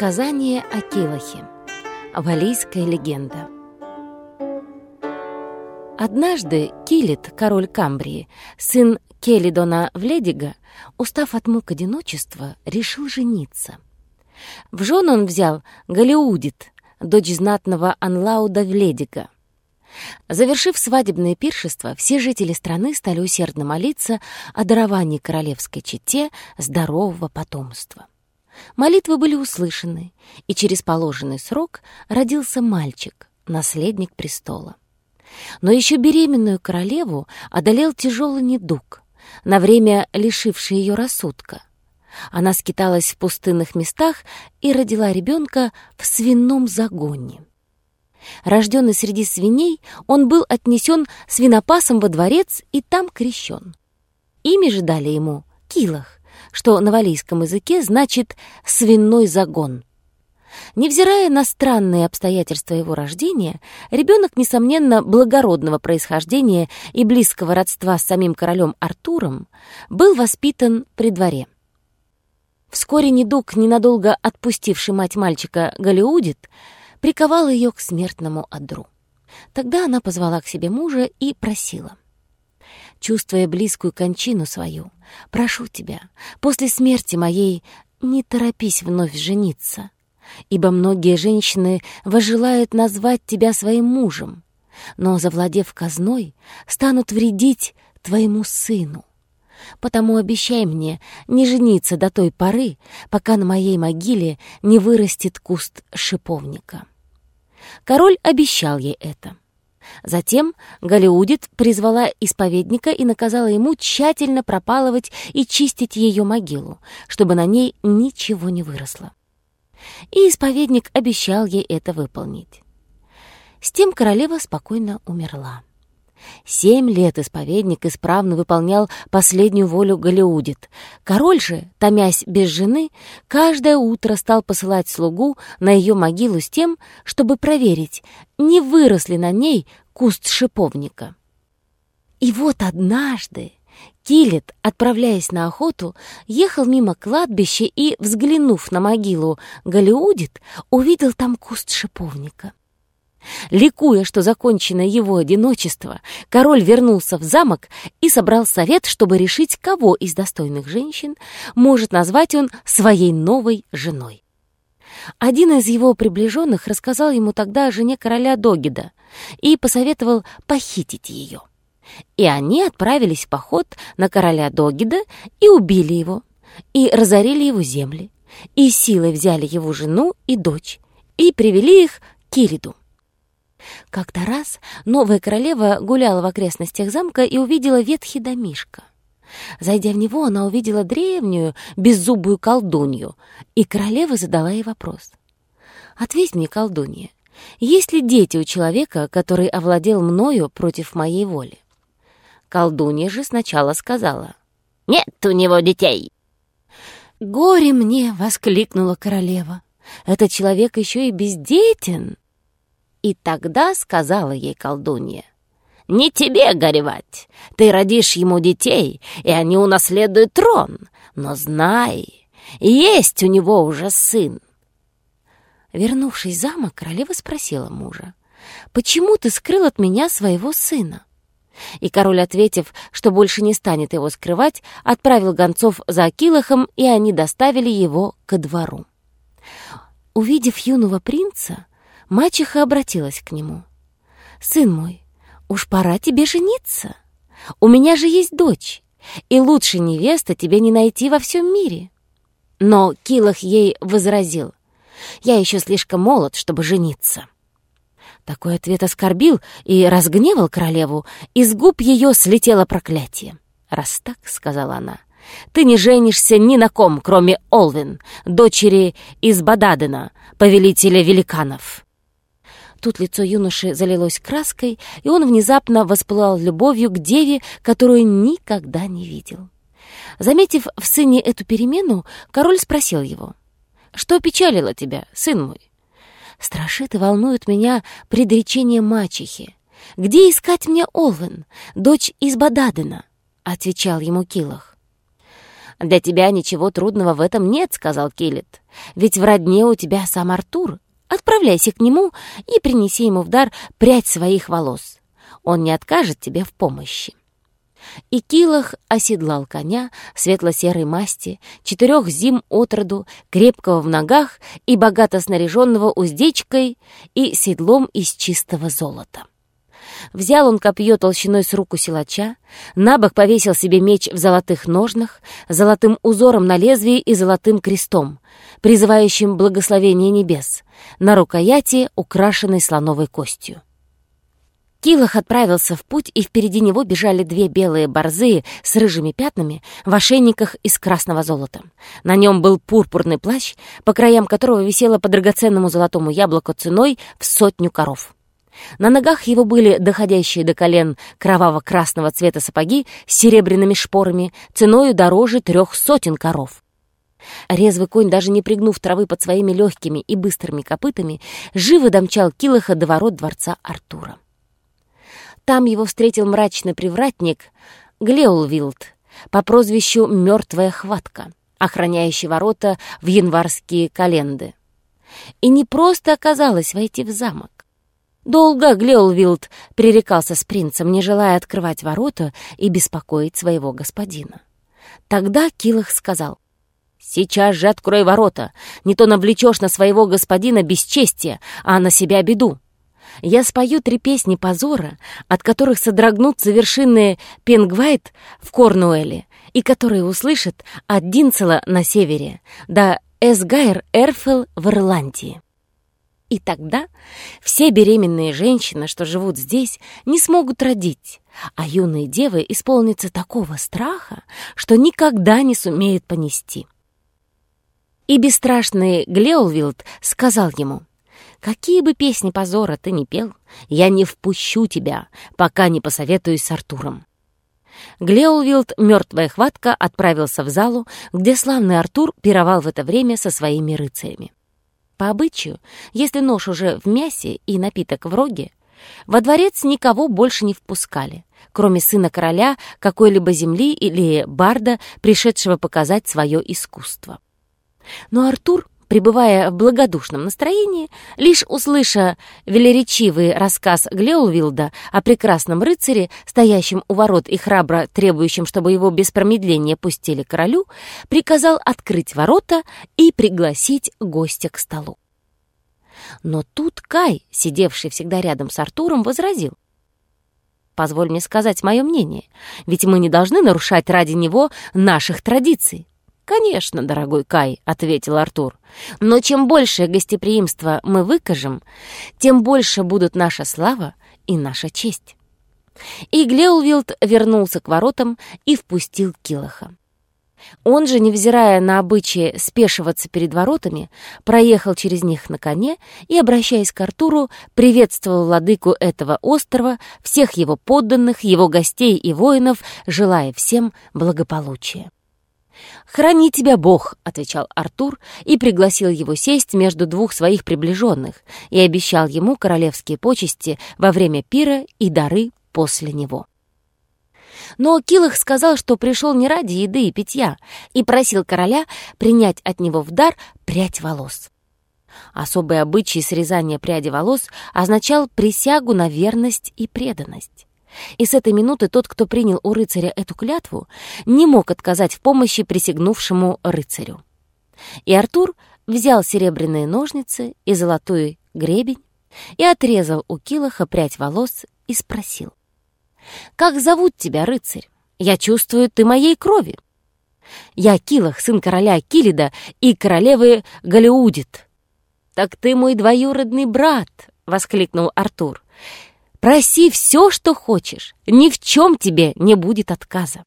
Сказание о Килахе. Валийская легенда. Однажды Килит, король Камбрии, сын Келидона Вледига, устав от мук одиночества, решил жениться. В жену он взял Галиудит, дочь знатного Анлауда Вледига. Завершив свадебное пиршество, все жители страны стали усердно молиться о даровании королевской чете здорового потомства. Молитвы были услышаны, и через положенный срок родился мальчик, наследник престола. Но еще беременную королеву одолел тяжелый недуг, на время лишивший ее рассудка. Она скиталась в пустынных местах и родила ребенка в свином загоне. Рожденный среди свиней, он был отнесен свинопасом во дворец и там крещен. Имя же дали ему Килах, что на валийском языке значит «свиной загон». Невзирая на странные обстоятельства его рождения, ребенок, несомненно, благородного происхождения и близкого родства с самим королем Артуром, был воспитан при дворе. Вскоре недуг, ненадолго отпустивший мать мальчика Галиудит, приковал ее к смертному одру. Тогда она позвала к себе мужа и просила. «Чувствуя близкую кончину свою, прошу тебя, после смерти моей не торопись вновь жениться, ибо многие женщины вожелают назвать тебя своим мужем, но, завладев казной, станут вредить твоему сыну. Потому обещай мне не жениться до той поры, пока на моей могиле не вырастет куст шиповника». Король обещал ей это. Затем Галиудит призвала исповедника и наказала ему тщательно пропалывать и чистить ее могилу, чтобы на ней ничего не выросло. И исповедник обещал ей это выполнить. С тем королева спокойно умерла. Семь лет исповедник исправно выполнял последнюю волю Галиудит. Король же, томясь без жены, каждое утро стал посылать слугу на ее могилу с тем, чтобы проверить, не вырос ли на ней куст шиповника. И вот однажды Килет, отправляясь на охоту, ехал мимо кладбища и, взглянув на могилу Галиудит, увидел там куст шиповника. Ликуя, что закончено его одиночество, король вернулся в замок и собрал совет, чтобы решить, кого из достойных женщин может назвать он своей новой женой. Один из его приближенных рассказал ему тогда о жене короля Догида и посоветовал похитить ее. И они отправились в поход на короля Догида и убили его, и разорили его земли, и силой взяли его жену и дочь, и привели их к Кириду. Как-то раз новая королева гуляла в окрестностях замка и увидела ветхий домишко. Зайдя в него, она увидела древнюю, беззубую колдунью, и королева задала ей вопрос. «Ответь мне, колдунья, есть ли дети у человека, который овладел мною против моей воли?» Колдунья же сначала сказала. «Нет у него детей!» «Горе мне!» — воскликнула королева. «Этот человек еще и бездетен!» И тогда сказала ей колдунья, «Не тебе горевать, ты родишь ему детей, и они унаследуют трон, но знай, есть у него уже сын». Вернувшись в замок, королева спросила мужа, «Почему ты скрыл от меня своего сына?» И король, ответив, что больше не станет его скрывать, отправил гонцов за Акилахом, и они доставили его ко двору. Увидев юного принца, Мачеха обратилась к нему. «Сын мой, уж пора тебе жениться. У меня же есть дочь, и лучше невеста тебе не найти во всем мире». Но Килах ей возразил. «Я еще слишком молод, чтобы жениться». Такой ответ оскорбил и разгневал королеву, из губ ее слетело проклятие. «Раз так», — сказала она, — «ты не женишься ни на ком, кроме Олвин, дочери из Бададена, повелителя великанов». Тут лицо юноши залилось краской, и он внезапно воспылал любовью к деве, которую никогда не видел. Заметив в сыне эту перемену, король спросил его, «Что печалило тебя, сын мой?» «Страшит и волнует меня предречение мачехи. Где искать мне Олвен, дочь из Бададена?» — отвечал ему Килах. «Для тебя ничего трудного в этом нет», — сказал Килет. «Ведь в родне у тебя сам Артур. Отправляйся к нему и принеси ему в дар прядь своих волос. Он не откажет тебе в помощи». И Килах оседлал коня светло-серой масти, четырех зим от крепкого в ногах и богато снаряженного уздечкой и седлом из чистого золота. Взял он копье толщиной с руку силача, на бок повесил себе меч в золотых ножнах, золотым узором на лезвии и золотым крестом, призывающим благословение небес, на рукояти, украшенной слоновой костью. Килах отправился в путь, и впереди него бежали две белые борзые с рыжими пятнами в ошейниках из красного золота. На нем был пурпурный плащ, по краям которого висело по драгоценному золотому яблоку ценой в сотню коров. На ногах его были доходящие до колен кроваво-красного цвета сапоги с серебряными шпорами, ценою дороже трех сотен коров. Резвый конь, даже не пригнув травы под своими легкими и быстрыми копытами, живо домчал Килаха до ворот дворца Артура. Там его встретил мрачный привратник Глеулвилд по прозвищу «Мертвая хватка», охраняющий ворота в январские календы. И не просто оказалось войти в замок. Долго Глеулвилд пререкался с принцем, не желая открывать ворота и беспокоить своего господина. Тогда Килах сказал, «Сейчас же открой ворота, не то навлечешь на своего господина бесчестие, а на себя беду. Я спою три песни позора, от которых содрогнутся вершины Пенгвайт в Корнуэле и которые услышат от Динцела на севере до Эсгайр Эрфел в Ирландии». И тогда все беременные женщины, что живут здесь, не смогут родить, а юные девы исполнятся такого страха, что никогда не сумеют понести. И бесстрашный Глеолвилд сказал ему, «Какие бы песни позора ты ни пел, я не впущу тебя, пока не посоветуюсь с Артуром». Глеолвилд, мертвая хватка, отправился в залу, где славный Артур пировал в это время со своими рыцарями. По обычаю, если нож уже в мясе и напиток в роге, во дворец никого больше не впускали, кроме сына короля какой-либо земли или барда, пришедшего показать свое искусство. Но Артур пребывая в благодушном настроении, лишь услыша велеречивый рассказ Глеулвилда о прекрасном рыцаре, стоящем у ворот и храбро требующем, чтобы его без промедления пустили королю, приказал открыть ворота и пригласить гостя к столу. Но тут Кай, сидевший всегда рядом с Артуром, возразил. «Позволь мне сказать мое мнение, ведь мы не должны нарушать ради него наших традиций. «Конечно, дорогой Кай», — ответил Артур. «Но чем большее гостеприимство мы выкажем, тем больше будут наша слава и наша честь». И Глеулвилд вернулся к воротам и впустил Килаха. Он же, невзирая на обычаи спешиваться перед воротами, проехал через них на коне и, обращаясь к Артуру, приветствовал владыку этого острова, всех его подданных, его гостей и воинов, желая всем благополучия. «Храни тебя Бог», — отвечал Артур и пригласил его сесть между двух своих приближенных и обещал ему королевские почести во время пира и дары после него. Но Килах сказал, что пришел не ради еды и питья, и просил короля принять от него в дар прядь волос. Особый обычай срезания пряди волос означал присягу на верность и преданность. И с этой минуты тот, кто принял у рыцаря эту клятву, не мог отказать в помощи присягнувшему рыцарю. И Артур взял серебряные ножницы и золотой гребень и отрезал у Килаха прядь волос и спросил. «Как зовут тебя, рыцарь? Я чувствую, ты моей крови». «Я Килах, сын короля Килида и королевы Галиудит». «Так ты мой двоюродный брат!» — воскликнул Артур. Проси все, что хочешь, ни в чем тебе не будет отказа.